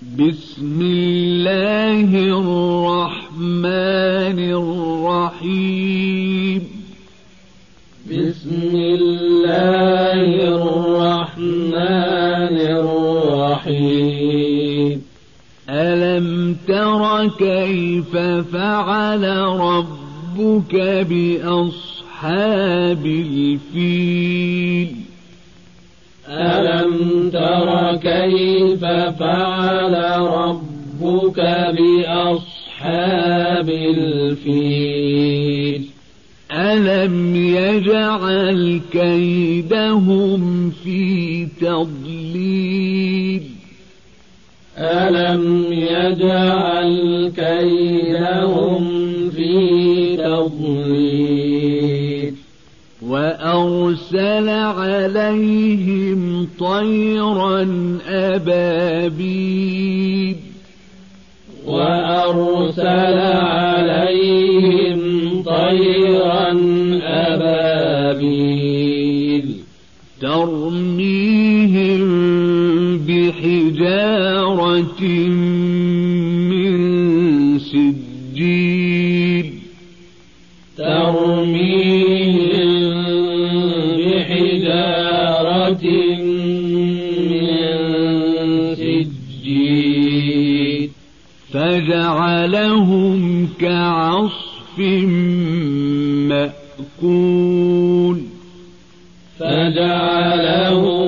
بسم الله الرحمن الرحيم. بسم الله الرحمن الرحيم. ألم تر كيف فعل ربك بأصحاب الفيل؟ ألم تر كيف فعل ربك بأصحاب الفيل؟ ألم يجعل كيدهم في تضليل؟ ألم يجعل كيدهم في تضليل؟ وأرسل عليهم طيرا أبابيل. وأرسل عليهم طيرا أبابيل. ترميهم بحجارة من سجيل. ترميهم من سجيل فجعلهم كعصف مأكول فجعلهم